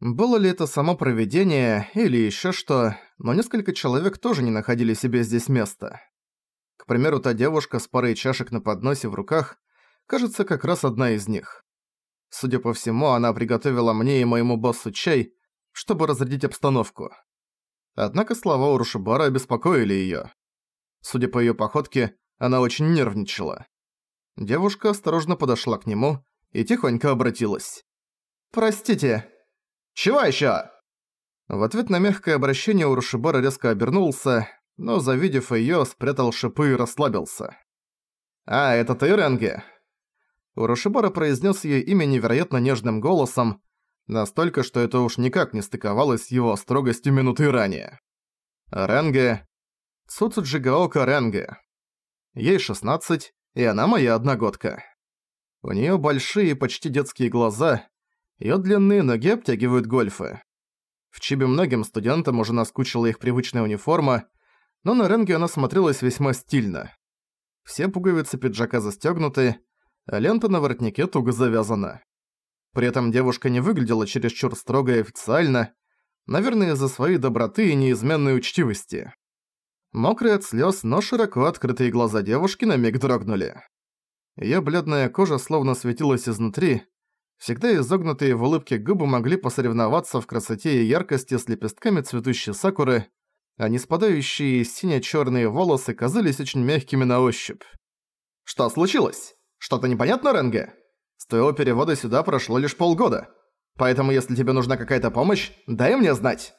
Было ли это само провидение или ещё что, но несколько человек тоже не находили себе здесь места. К примеру, та девушка с парой чашек на подносе в руках, кажется, как раз одна из них. Судя по всему, она приготовила мне и моему боссу чай, чтобы разрядить обстановку. Однако слова Урушибара обеспокоили её. Судя по её походке, она очень нервничала. Девушка осторожно подошла к нему и тихонько обратилась. «Простите». «Чего ещё?» В ответ на мягкое обращение Урушибара резко обернулся, но, завидев её, спрятал шипы и расслабился. «А, это ты, Ренге?» Урушибара произнес её имя невероятно нежным голосом, настолько, что это уж никак не стыковалось с его строгостью минуты ранее. Ренге... Цуцуджигаока Ренге. Ей 16, и она моя одногодка. У неё большие, почти детские глаза, её длинные ноги обтягивают гольфы. В Чибе многим студентам уже наскучила их привычная униформа, но на Ренге она смотрелась весьма стильно. Все пуговицы пиджака застёгнуты, а лента на воротнике туго завязана. При этом девушка не выглядела чересчур строго и официально, наверное, из-за своей доброты и неизменной учтивости. Мокрые от слёз, но широко открытые глаза девушки на миг дрогнули. Её бледная кожа словно светилась изнутри, всегда изогнутые в улыбке губы могли посоревноваться в красоте и яркости с лепестками цветущей сакуры, а не спадающие сине-чёрные волосы казались очень мягкими на ощупь. «Что случилось? Что-то непонятно, Ренге?» С твоего перевода сюда прошло лишь полгода. Поэтому если тебе нужна какая-то помощь, дай мне знать».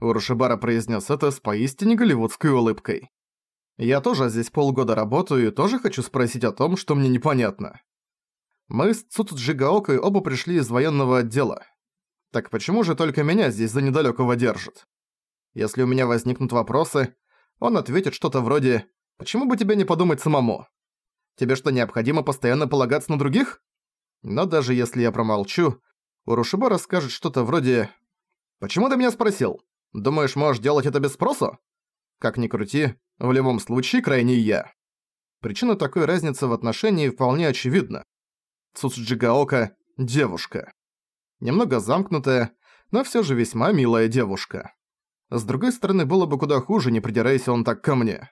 Урушибара произнес это с поистине голливудской улыбкой. «Я тоже здесь полгода работаю и тоже хочу спросить о том, что мне непонятно. Мы с Цуцуджигаокой оба пришли из военного отдела. Так почему же только меня здесь за недалёкого держат? Если у меня возникнут вопросы, он ответит что-то вроде «Почему бы тебе не подумать самому? Тебе что, необходимо постоянно полагаться на других?» Но даже если я промолчу, Урушибара скажет что-то вроде «Почему ты меня спросил? Думаешь, можешь делать это без спросу?» Как ни крути, в любом случае крайне я. Причина такой разницы в отношении вполне очевидна. Цуцуджигаока – девушка. Немного замкнутая, но всё же весьма милая девушка. С другой стороны, было бы куда хуже, не придирайся он так ко мне.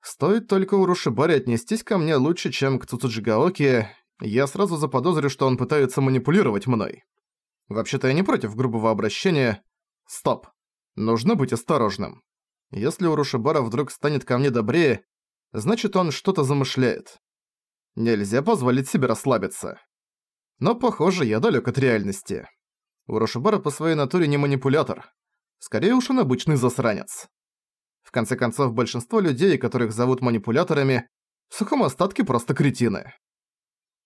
Стоит только Урушибаре отнестись ко мне лучше, чем к Цуцуджигаоке, я сразу заподозрю, что он пытается манипулировать мной. Вообще-то я не против грубого обращения. Стоп. Нужно быть осторожным. Если Урушибара вдруг станет ко мне добрее, значит он что-то замышляет. Нельзя позволить себе расслабиться. Но, похоже, я далек от реальности. Урушибара по своей натуре не манипулятор. Скорее уж он обычный засранец. В конце концов, большинство людей, которых зовут манипуляторами, в сухом остатке просто кретины.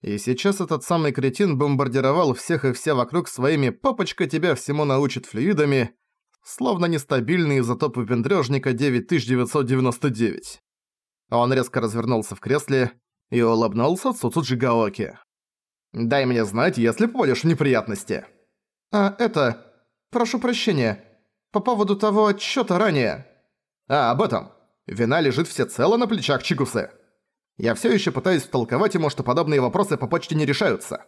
И сейчас этот самый кретин бомбардировал всех и вся вокруг своими «папочка тебя всему научит флюидами», словно нестабильный изотоп выпендрёжника 9999. Он резко развернулся в кресле и улыбнулся Цуцуджи Гаоки. «Дай мне знать, если попадешь в неприятности». «А, это... Прошу прощения. По поводу того отчёта ранее». «А, об этом. Вина лежит всецело на плечах Чигусы». Я все еще пытаюсь втолковать ему, что подобные вопросы по почте не решаются.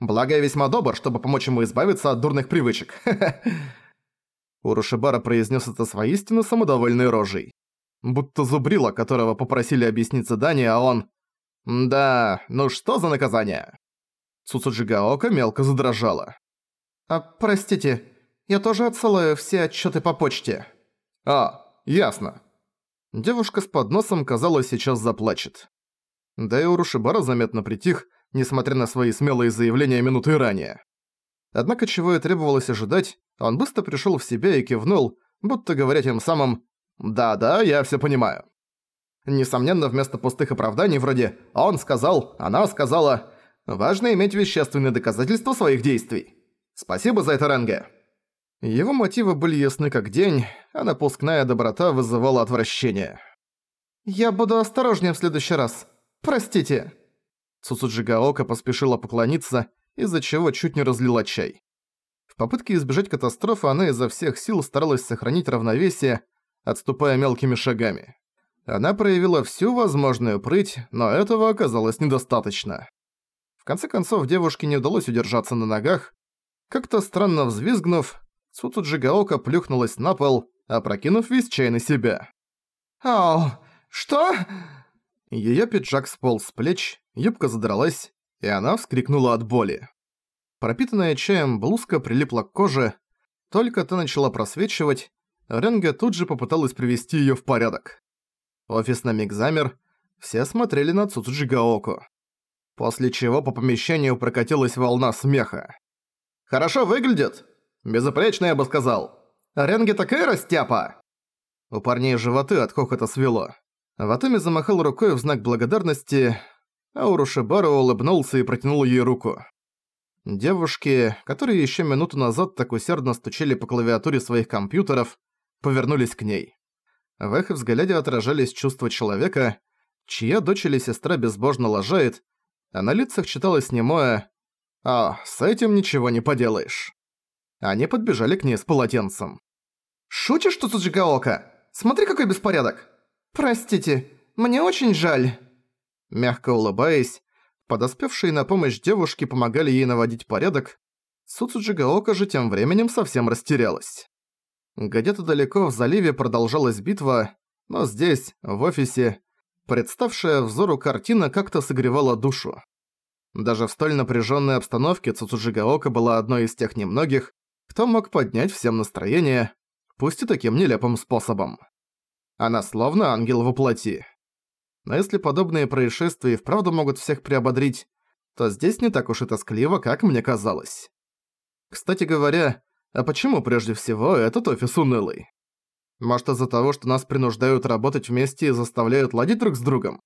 Благо, я весьма добр, чтобы помочь ему избавиться от дурных привычек. Урушибара произнес это с воистину самодовольной рожей. Будто зубрила, которого попросили объяснить задание, а он... «Да, ну что за наказание?» Цуцуджигаока мелко задрожала. «А, простите, я тоже отсылаю все отчеты по почте». «А, ясно». Девушка с подносом, казалось, сейчас заплачет. Да и Урушибара заметно притих, несмотря на свои смелые заявления минуты ранее. Однако чего и требовалось ожидать, он быстро пришёл в себя и кивнул, будто говоря тем самым «Да-да, я всё понимаю». Несомненно, вместо пустых оправданий вроде «он сказал», «она сказала», важно иметь вещественные доказательства своих действий. Спасибо за это, Ренге. Его мотивы были ясны как день, а напускная доброта вызывала отвращение. «Я буду осторожнее в следующий раз», «Простите!» Цуцуджигаока поспешила поклониться, из-за чего чуть не разлила чай. В попытке избежать катастрофы она изо всех сил старалась сохранить равновесие, отступая мелкими шагами. Она проявила всю возможную прыть, но этого оказалось недостаточно. В конце концов, девушке не удалось удержаться на ногах. Как-то странно взвизгнув, Цуцуджигаока плюхнулась на пол, опрокинув весь чай на себя. «Ау, что?» Её пиджак сполз с плеч, юбка задралась, и она вскрикнула от боли. Пропитанная чаем блузка прилипла к коже, только та начала просвечивать, Ренге тут же попыталась привести её в порядок. Офис на миг замер, все смотрели на Цуцуджигаоку. После чего по помещению прокатилась волна смеха. «Хорошо выглядит! Безупречно, я бы сказал! Ренге такая растяпа!» У парней животы от хохота свело. Ватами замахал рукой в знак благодарности, а Урушибару улыбнулся и протянул ей руку. Девушки, которые еще минуту назад так усердно стучали по клавиатуре своих компьютеров, повернулись к ней. В их взгляде отражались чувства человека, чья дочь или сестра безбожно лажает, а на лицах читалось немое «А, с этим ничего не поделаешь». Они подбежали к ней с полотенцем. «Шутишь, что Цуджигаока? Смотри, какой беспорядок! Простите, мне очень жаль!» Мягко улыбаясь, подоспевшие на помощь девушки помогали ей наводить порядок, Суцуджигаока же тем временем совсем растерялась. Где-то далеко в заливе продолжалась битва, но здесь, в офисе, представшая взору картина как-то согревала душу. Даже в столь напряженной обстановке Цуцуджигаока была одной из тех немногих, кто мог поднять всем настроение, пусть и таким нелепым способом. Она словно ангел во плоти. Но если подобные происшествия и вправду могут всех приободрить, то здесь не так уж и тоскливо, как мне казалось. Кстати говоря, а почему прежде всего этот офис унылый? Может из-за того, что нас принуждают работать вместе и заставляют ладить друг с другом?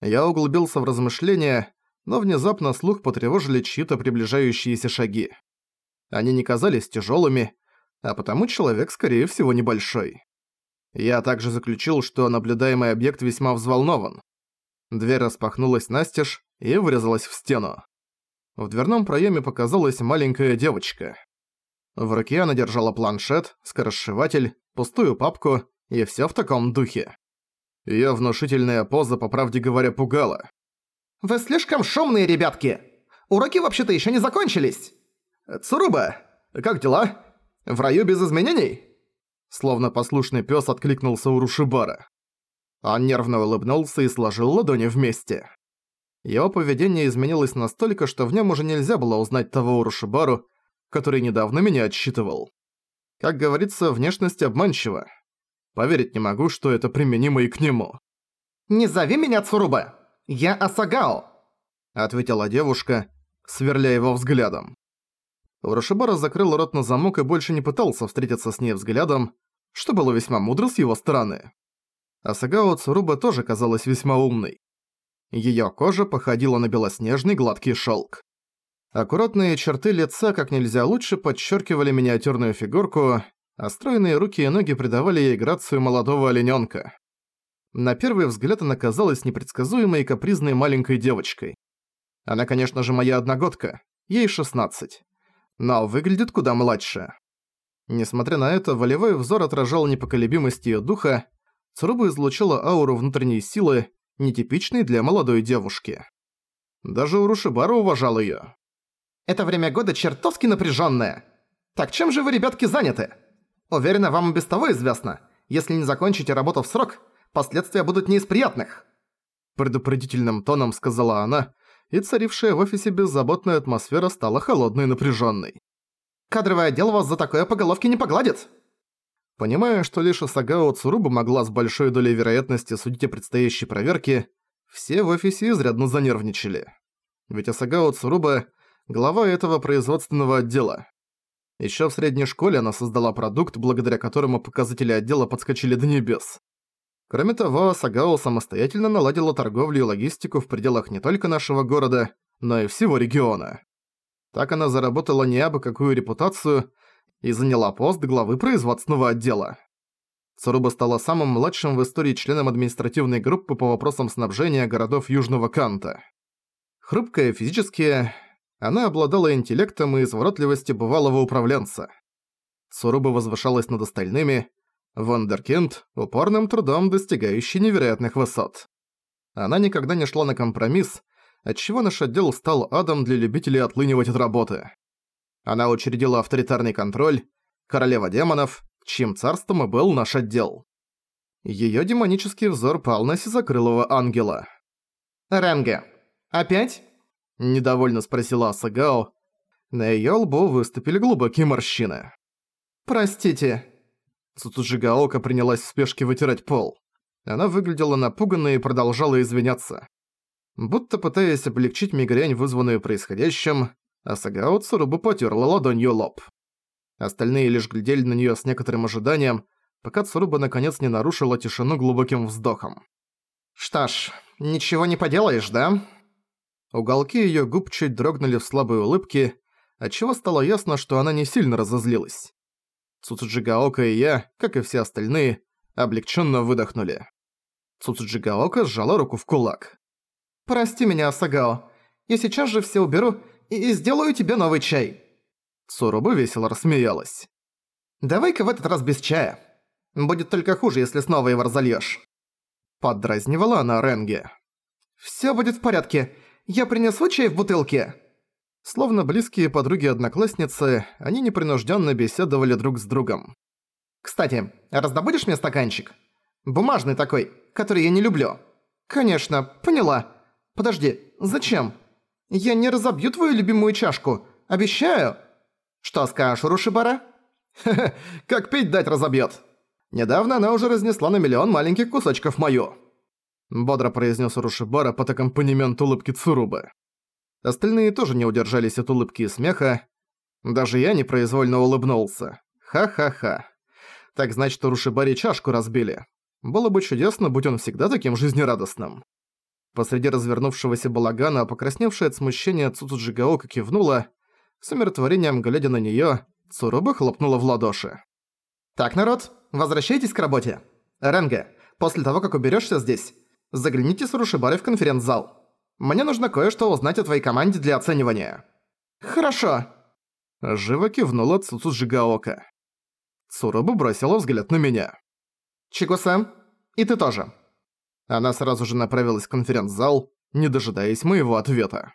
Я углубился в размышления, но внезапно слух потревожили чьи-то приближающиеся шаги. Они не казались тяжелыми, а потому человек, скорее всего, небольшой. Я также заключил, что наблюдаемый объект весьма взволнован. Дверь распахнулась настежь и врезалась в стену. В дверном проеме показалась маленькая девочка. В руке она держала планшет, скоросшиватель, пустую папку и всё в таком духе. Её внушительная поза, по правде говоря, пугала. «Вы слишком шумные, ребятки! Уроки вообще-то ещё не закончились! Цуруба, как дела? В раю без изменений?» Словно послушный пёс откликнулся у Рушибара. Он нервно улыбнулся и сложил ладони вместе. Его поведение изменилось настолько, что в нём уже нельзя было узнать того Урушибару, который недавно меня отсчитывал. Как говорится, внешность обманчива. Поверить не могу, что это применимо и к нему. «Не зови меня Цуруба! Я Асагао!» Ответила девушка, сверля его взглядом. Урушибара закрыл рот на замок и больше не пытался встретиться с ней взглядом, что было весьма мудро с его стороны. Асагао Цуруба тоже казалась весьма умной. Её кожа походила на белоснежный гладкий шёлк. Аккуратные черты лица как нельзя лучше подчеркивали миниатюрную фигурку, а стройные руки и ноги придавали ей грацию молодого олененка. На первый взгляд она казалась непредсказуемой и капризной маленькой девочкой. Она, конечно же, моя одногодка, ей 16. Но выглядит куда младше. Несмотря на это, волевой взор отражал непоколебимость её духа, Цуруба излучала ауру внутренней силы, нетипичной для молодой девушки. Даже Урушибара уважал её. Это время года чертовски напряженное. Так чем же вы, ребятки, заняты? Уверена, вам и без того известно. Если не закончите работу в срок, последствия будут не из приятных. Предупредительным тоном сказала она, и царившая в офисе беззаботная атмосфера стала холодной и напряженной. Кадровый отдел вас за такое по головке не погладит. Понимая, что лишь Сагао Цуруба могла с большой долей вероятности судить о предстоящей проверке, все в офисе изрядно занервничали. Ведь Асагао Цуруба глава этого производственного отдела. Ещё в средней школе она создала продукт, благодаря которому показатели отдела подскочили до небес. Кроме того, Сагао самостоятельно наладила торговлю и логистику в пределах не только нашего города, но и всего региона. Так она заработала не абы какую репутацию и заняла пост главы производственного отдела. Цуруба стала самым младшим в истории членом административной группы по вопросам снабжения городов Южного Канта. Хрупкая физически, она обладала интеллектом и изворотливостью бывалого управленца. Суруба возвышалась над остальными, Вандеркинд – упорным трудом достигающий невероятных высот. Она никогда не шла на компромисс, отчего наш отдел стал адом для любителей отлынивать от работы. Она учредила авторитарный контроль, королева демонов, чьим царством и был наш отдел. Её демонический взор пал на сизокрылого ангела. «Ренге, опять?» – недовольно спросила Асагао. На её лбу выступили глубокие морщины. «Простите». Цуцуджигаока принялась в спешке вытирать пол. Она выглядела напуганной и продолжала извиняться. Будто пытаясь облегчить мигрень, вызванную происходящим, Асагао Цурубу потёрла ладонью лоб. Остальные лишь глядели на неё с некоторым ожиданием, пока Цуруба наконец не нарушила тишину глубоким вздохом. «Что ж, ничего не поделаешь, да?» Уголки её губ чуть дрогнули в слабой улыбке, отчего стало ясно, что она не сильно разозлилась. Цуцуджигаока и я, как и все остальные, облегченно выдохнули. Цуцуджигаока сжала руку в кулак. «Прости меня, Асагао. Я сейчас же все уберу и, сделаю тебе новый чай». Цуруба весело рассмеялась. «Давай-ка в этот раз без чая. Будет только хуже, если снова его разольёшь». Поддразнивала она Ренге. «Всё будет в порядке. Я принесу чай в бутылке». Словно близкие подруги-одноклассницы, они непринужденно беседовали друг с другом. «Кстати, раздобудешь мне стаканчик? Бумажный такой, который я не люблю». «Конечно, поняла. Подожди, зачем? Я не разобью твою любимую чашку, обещаю». «Что скажешь, Рушибара?» «Ха-ха, как пить дать разобьёт. Недавно она уже разнесла на миллион маленьких кусочков мою». Бодро произнес Рушибара под аккомпанемент улыбки Цурубы. Остальные тоже не удержались от улыбки и смеха. Даже я непроизвольно улыбнулся. Ха-ха-ха. Так значит, у чашку разбили. Было бы чудесно, будь он всегда таким жизнерадостным. Посреди развернувшегося балагана, покрасневшая от смущения Цуцуджигаока кивнула, с умиротворением глядя на неё, Цуруба хлопнула в ладоши. «Так, народ, возвращайтесь к работе. Ренге, после того, как уберёшься здесь, загляните с Рушибарой в конференц-зал. Мне нужно кое-что узнать о твоей команде для оценивания». «Хорошо». Живо кивнула Цуцу Жигаока. Цуруба бросила взгляд на меня. «Чико-сан, и ты тоже». Она сразу же направилась в конференц-зал, не дожидаясь моего ответа.